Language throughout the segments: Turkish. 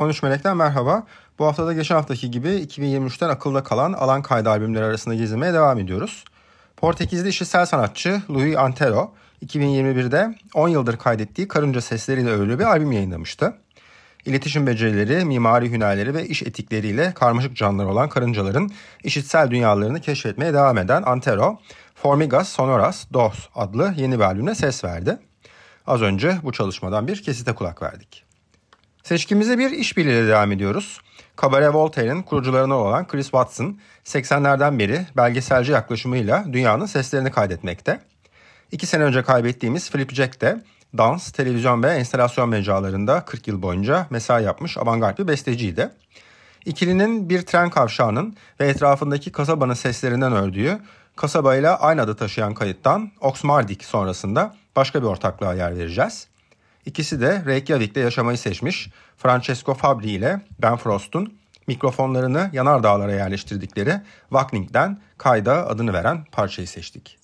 13 Melek'ten merhaba. Bu haftada geçen haftaki gibi 2023'ten akılda kalan alan kaydı albümleri arasında gezinmeye devam ediyoruz. Portekizli işitsel sanatçı Louis Antero 2021'de 10 yıldır kaydettiği karınca sesleriyle övülü bir albüm yayınlamıştı. İletişim becerileri, mimari hünerleri ve iş etikleriyle karmaşık canlılar olan karıncaların işitsel dünyalarını keşfetmeye devam eden Antero, Formigas Sonoras Dos adlı yeni bir albümle ses verdi. Az önce bu çalışmadan bir kesite kulak verdik. Seçkimize bir işbirliğiyle devam ediyoruz. Cabaret Voltaire'in kurucularından olan Chris Watson, 80'lerden beri belgeselci yaklaşımıyla dünyanın seslerini kaydetmekte. İki sene önce kaybettiğimiz Philip Jack de dans, televizyon ve enstalasyon mecralarında 40 yıl boyunca mesai yapmış avantgard bir besteciydi. İkilinin bir tren kavşağının ve etrafındaki kasabanın seslerinden ördüğü kasabayla aynı adı taşıyan kayıttan Oxmardik sonrasında başka bir ortaklığa yer vereceğiz. İkisi de Reykjavik'te yaşamayı seçmiş Francesco Fabri ile Ben Frost'un mikrofonlarını yanar dağlara yerleştirdikleri Wackning'den kayda adını veren parçayı seçtik.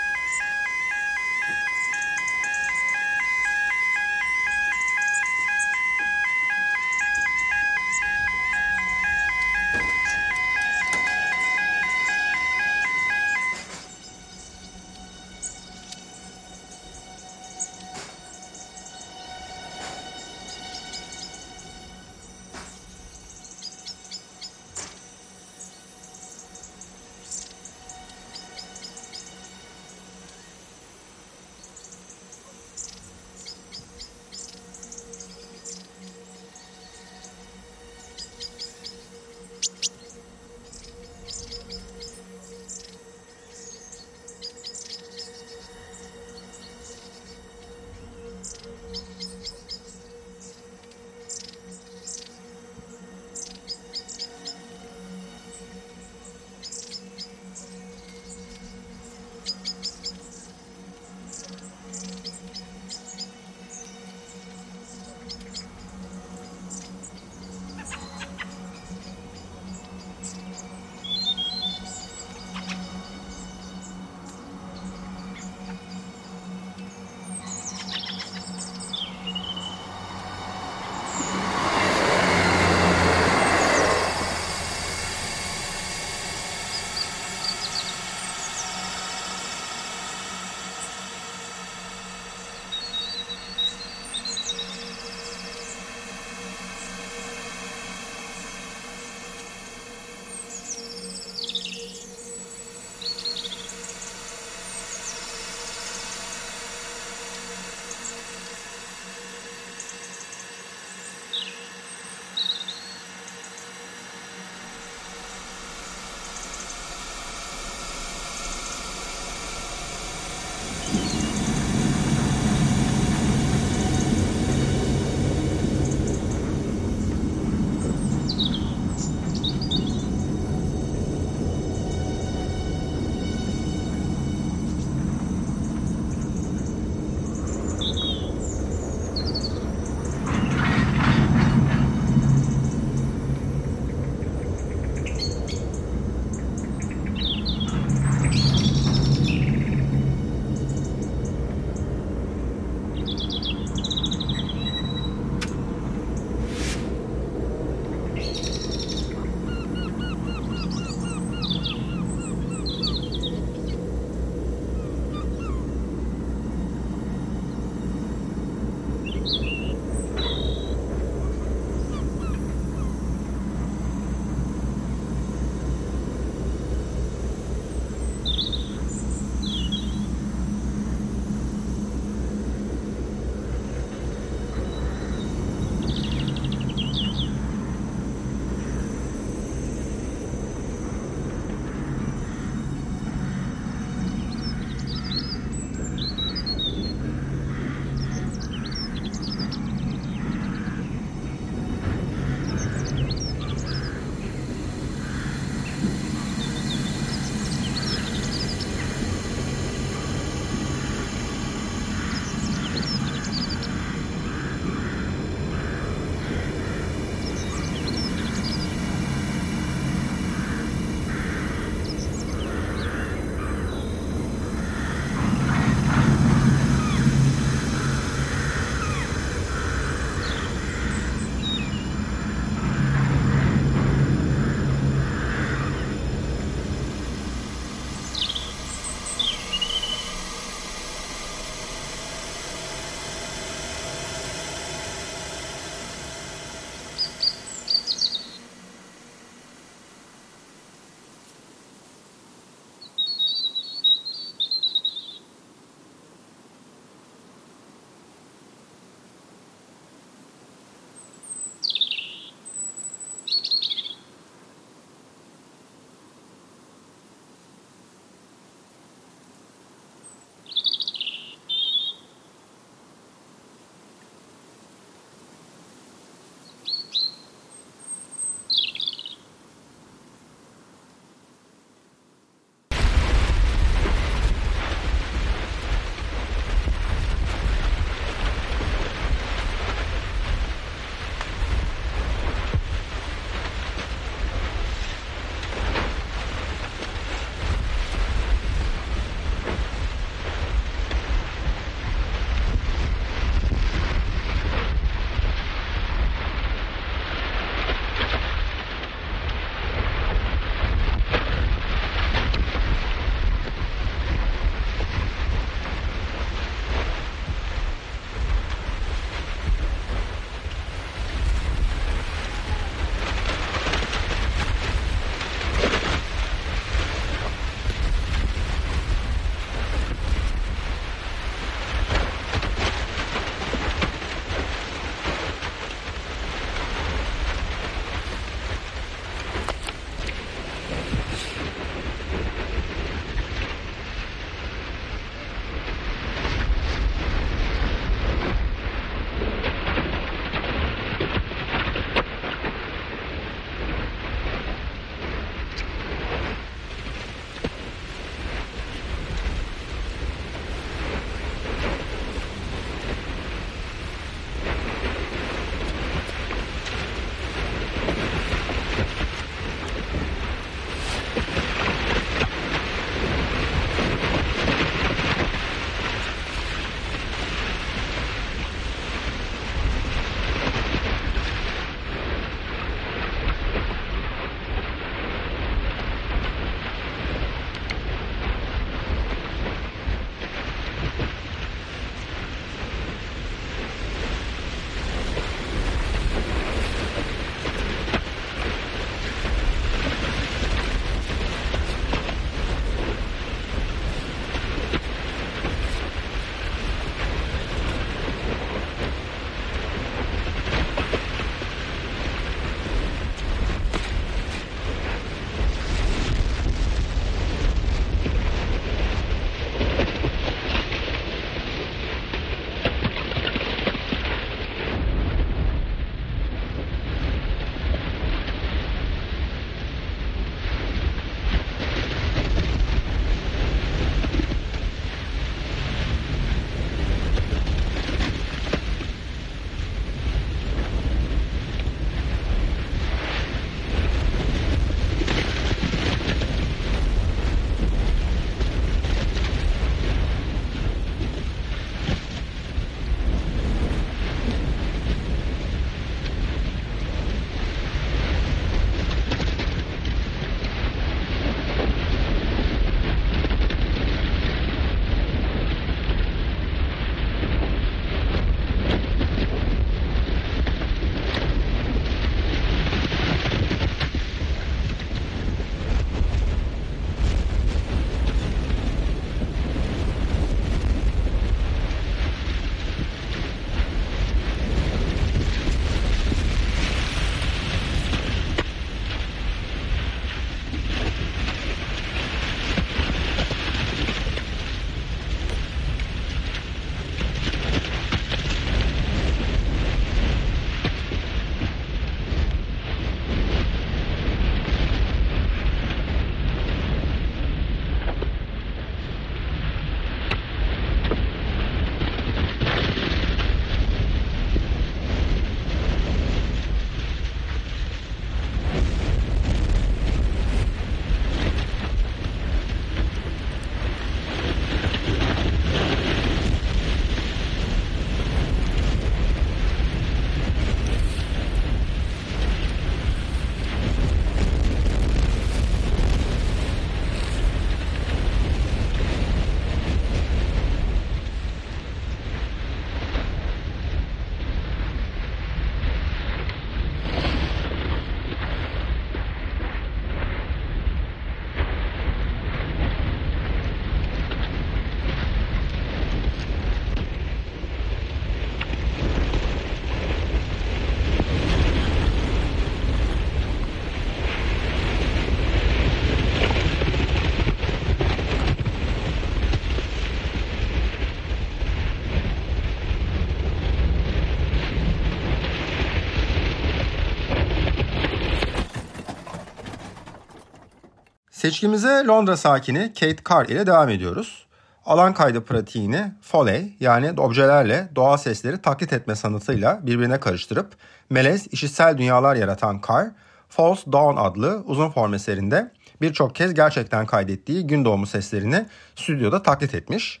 Seçkimize Londra sakini Kate Carr ile devam ediyoruz. Alan kaydı pratiğini Foley yani objelerle doğal sesleri taklit etme sanatıyla birbirine karıştırıp melez işitsel dünyalar yaratan Carr, False Dawn adlı uzun form eserinde birçok kez gerçekten kaydettiği gün doğumu seslerini stüdyoda taklit etmiş.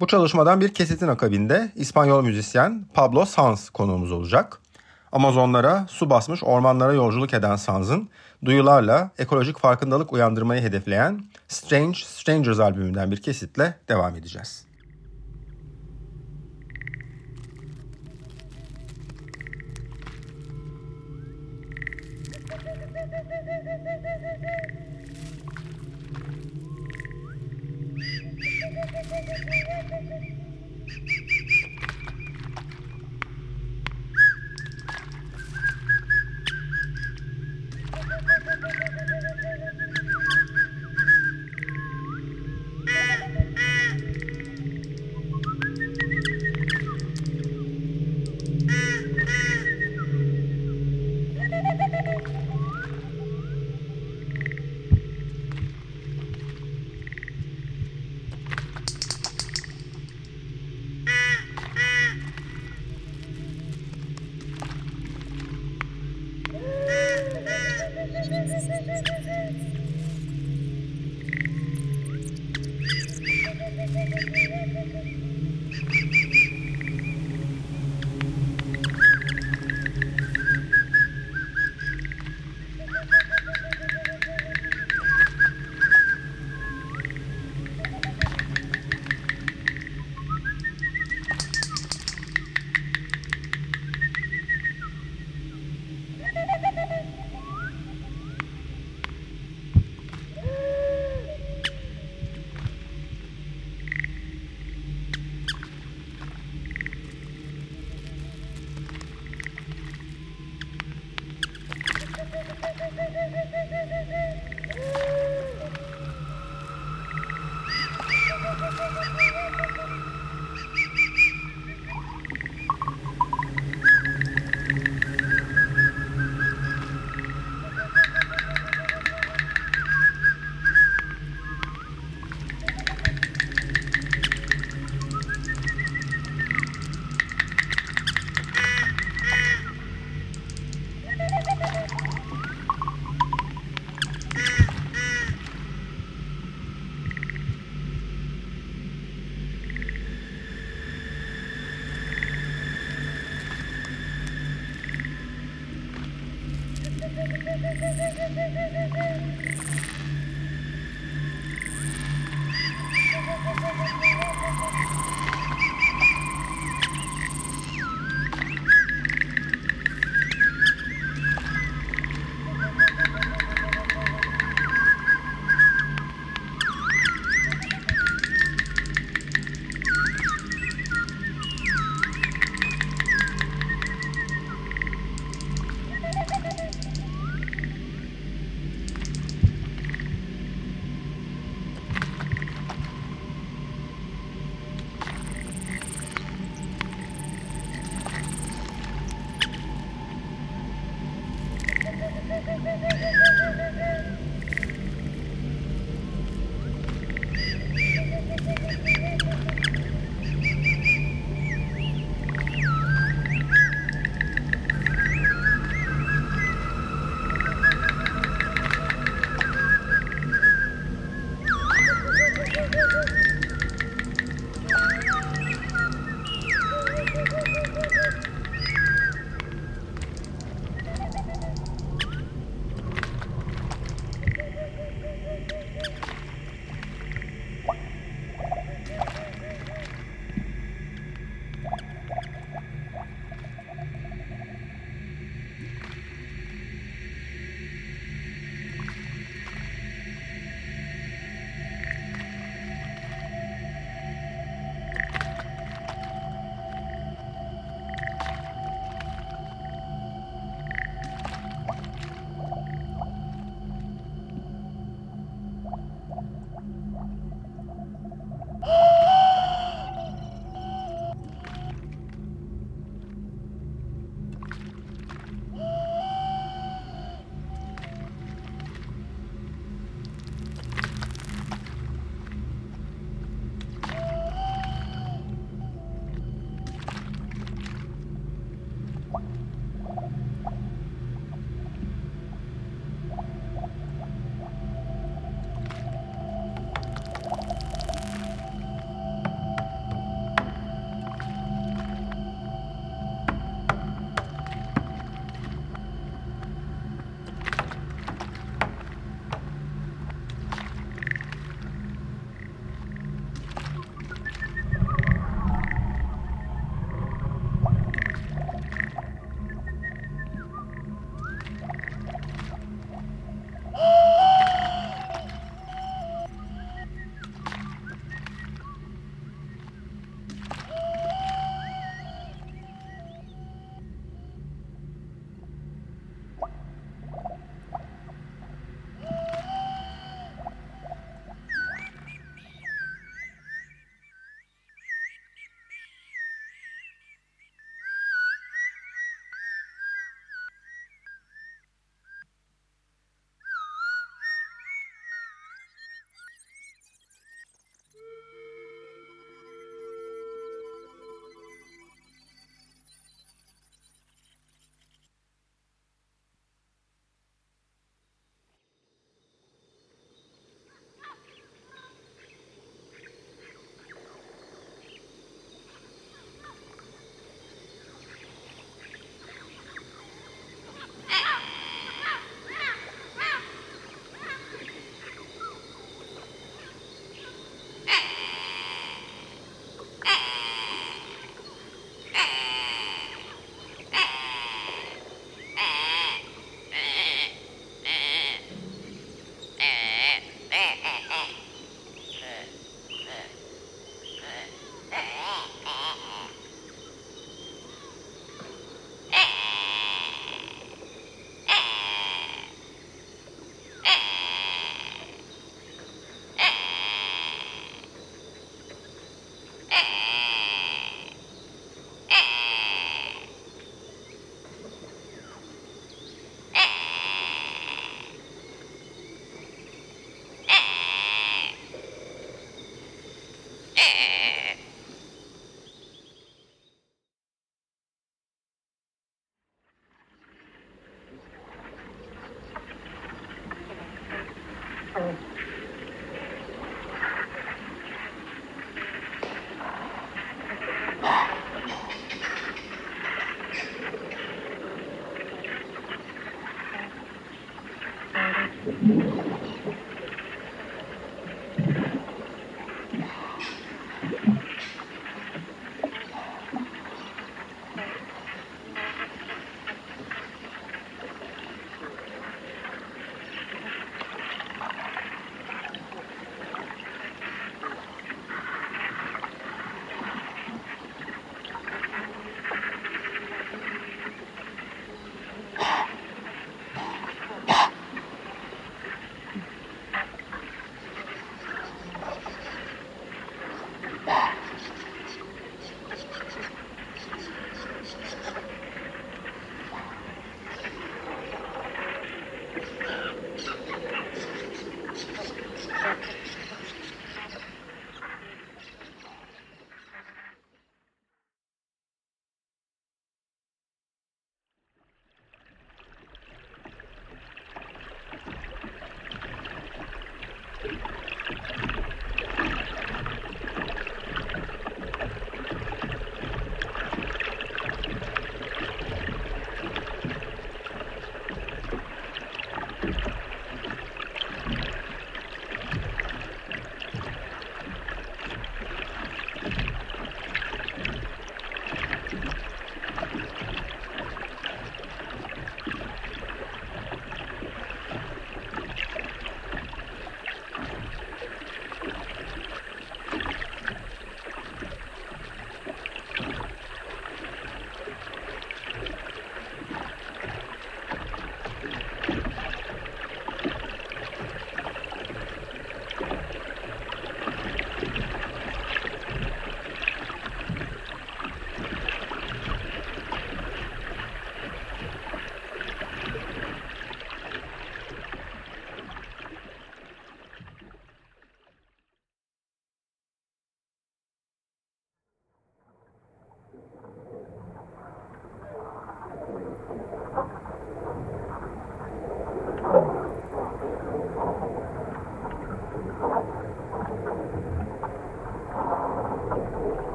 Bu çalışmadan bir kesitin akabinde İspanyol müzisyen Pablo Sanz konuğumuz olacak. Amazonlara, su basmış ormanlara yolculuk eden Sanz'ın duyularla ekolojik farkındalık uyandırmayı hedefleyen Strange Strangers albümünden bir kesitle devam edeceğiz.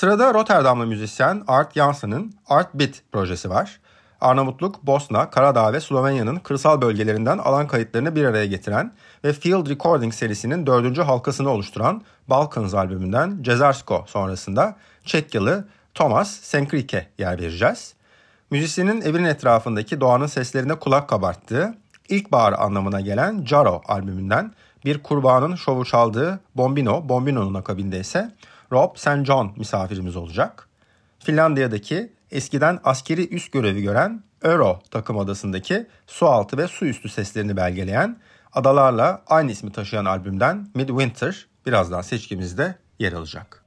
Sırada Rotterdamlı müzisyen Art Jansen'ın Art Bit projesi var. Arnavutluk, Bosna, Karadağ ve Slovenya'nın kırsal bölgelerinden alan kayıtlarını bir araya getiren ve Field Recording serisinin dördüncü halkasını oluşturan Balkans albümünden Cezarsko sonrasında Çekyalı Thomas Senkrike yer vereceğiz. Müzisyenin evinin etrafındaki doğanın seslerine kulak kabarttığı, ilkbahar anlamına gelen Jaro albümünden bir kurbağanın şovu çaldığı Bombino, Bombino'nun akabinde ise Rob St. John misafirimiz olacak. Finlandiya'daki eskiden askeri üst görevi gören Öro takım adasındaki su altı ve su üstü seslerini belgeleyen adalarla aynı ismi taşıyan albümden Midwinter birazdan seçkimizde yer alacak.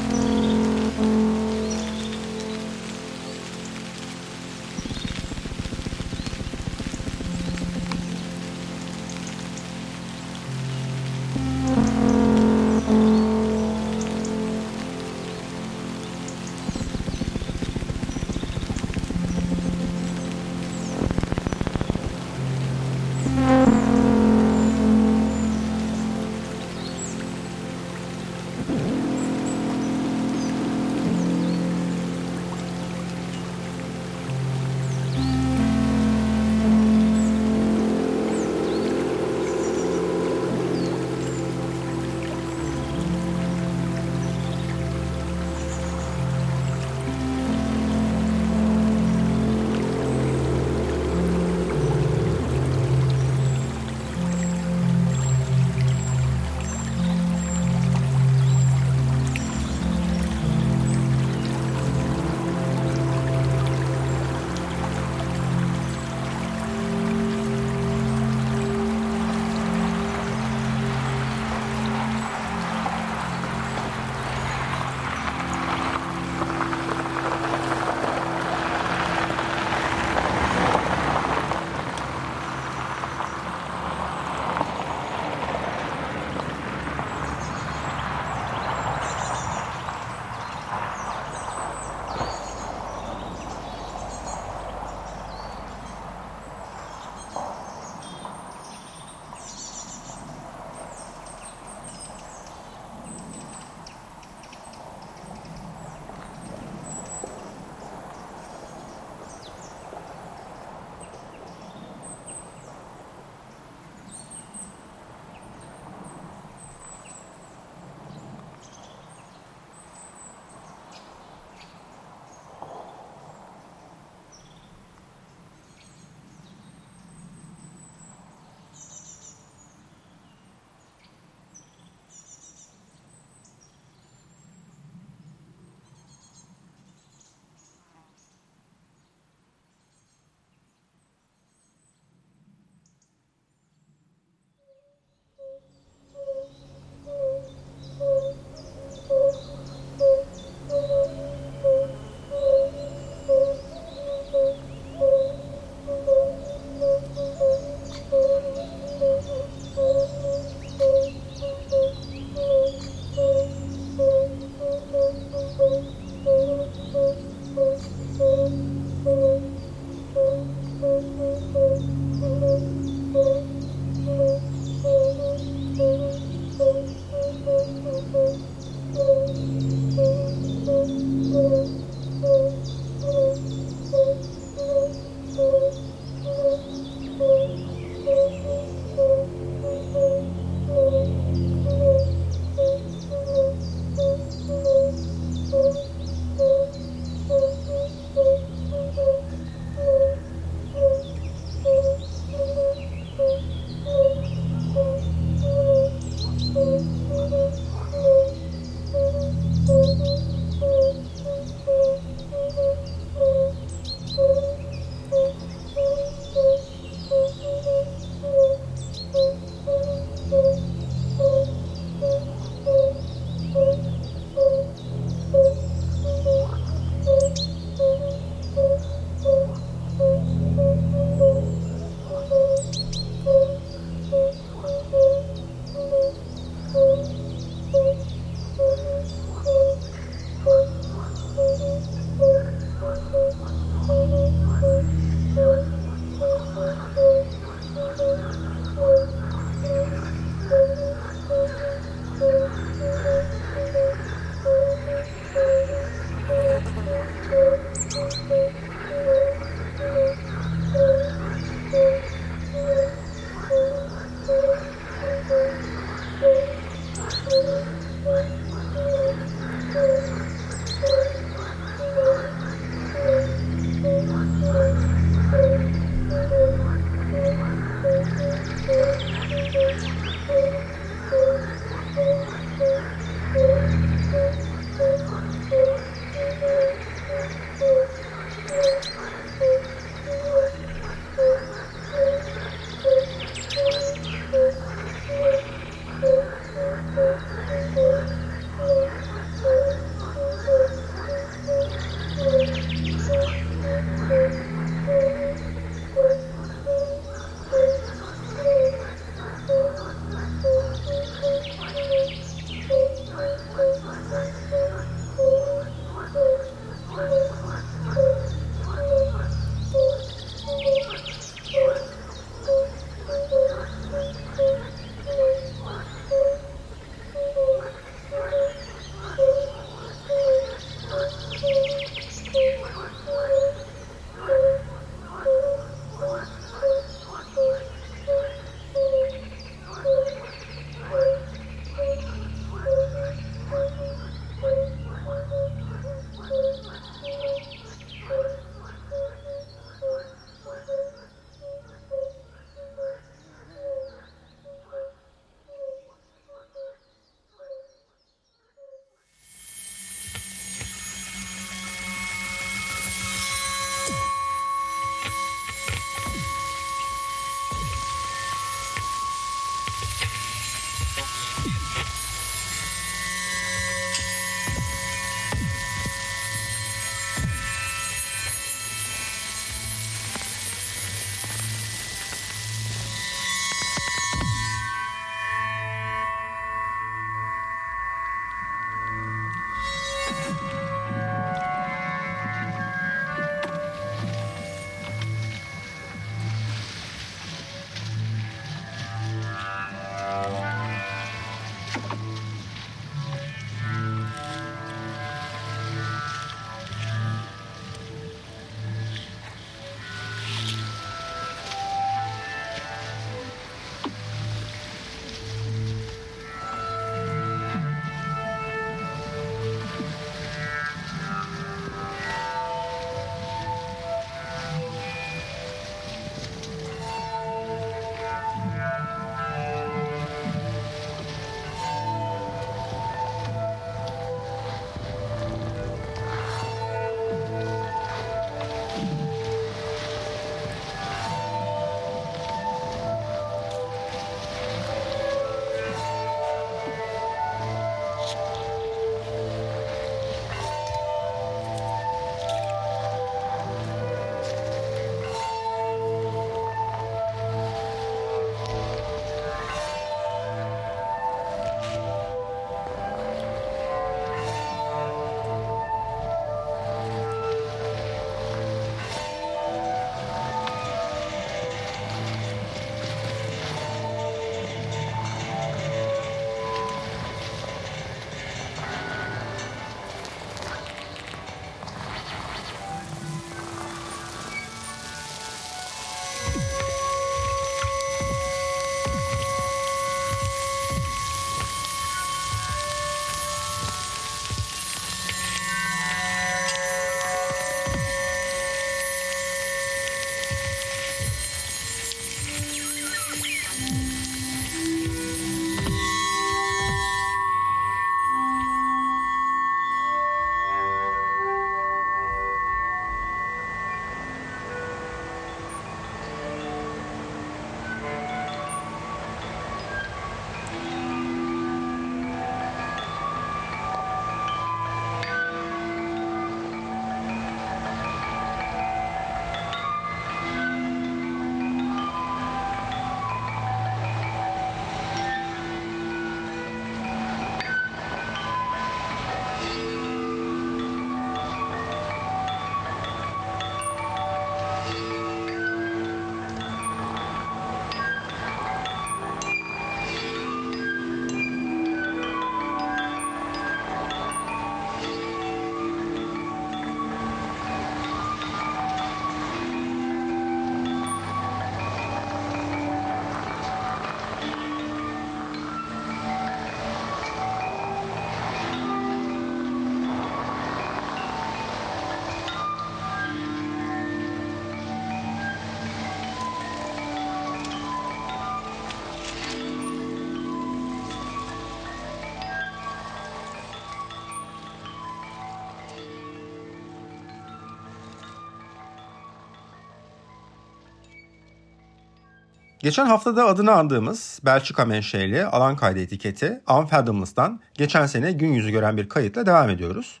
Geçen haftada adını andığımız Belçika menşeli alan kaydı etiketi Unfathomless'tan geçen sene gün yüzü gören bir kayıtla devam ediyoruz.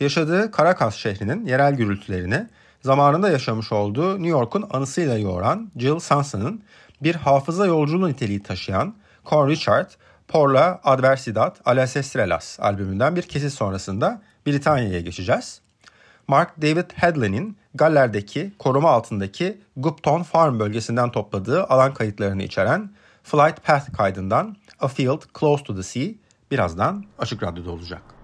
Yaşadığı Caracas şehrinin yerel gürültülerini zamanında yaşamış olduğu New York'un anısıyla yoğuran Jill Sanson'ın bir hafıza yolculuğu niteliği taşıyan Con Richard, Por la Adversidad a las Estrellas albümünden bir kesit sonrasında Britanya'ya geçeceğiz. Mark David Hadley'nin Galler'deki koruma altındaki Gupton Farm bölgesinden topladığı alan kayıtlarını içeren Flight Path kaydından A Field Close to the Sea birazdan Açık Radyo'da olacak.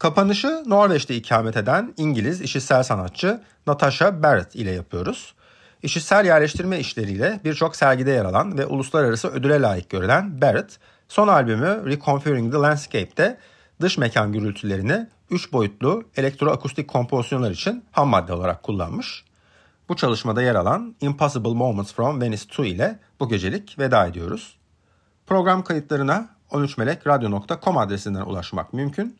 Kapanışı Norveç'te ikamet eden İngiliz işitsel sanatçı Natasha Barrett ile yapıyoruz. İşitsel yerleştirme işleriyle birçok sergide yer alan ve uluslararası ödüle layık görülen Barrett, son albümü Reconfiguring the Landscape'de dış mekan gürültülerini 3 boyutlu elektroakustik kompozisyonlar için ham madde olarak kullanmış. Bu çalışmada yer alan Impossible Moments from Venice 2 ile bu gecelik veda ediyoruz. Program kayıtlarına 13melekradyo.com adresinden ulaşmak mümkün.